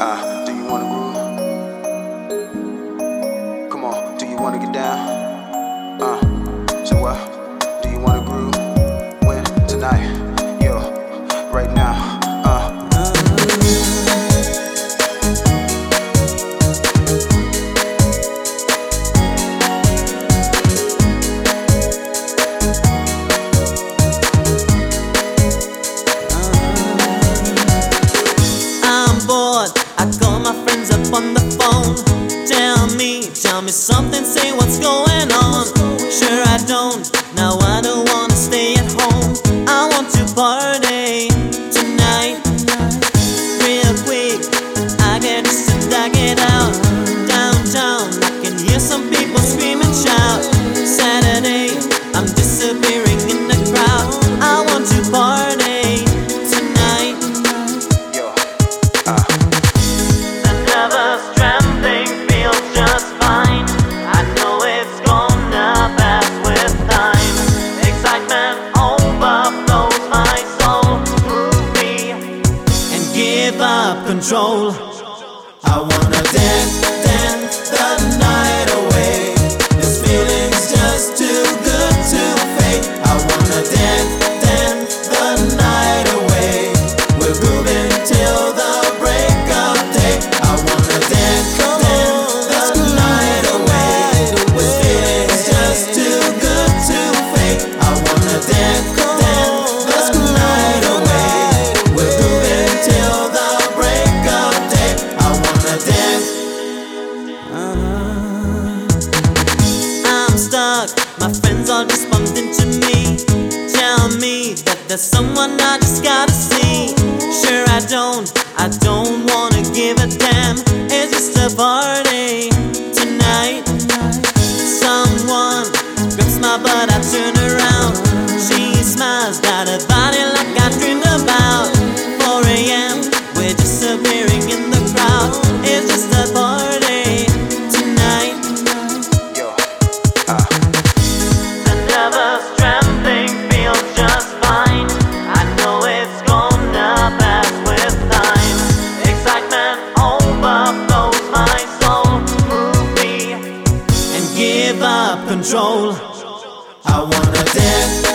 Uh, do you wanna groove? Come on, do you wanna get down? Tell me something, say what's going give up control. I wanna dance, dance the night. girl responding to me. Tell me that there's someone I just gotta see. Sure, I don't, I don't wanna give a damn. It's just a party. control. I wanna dance.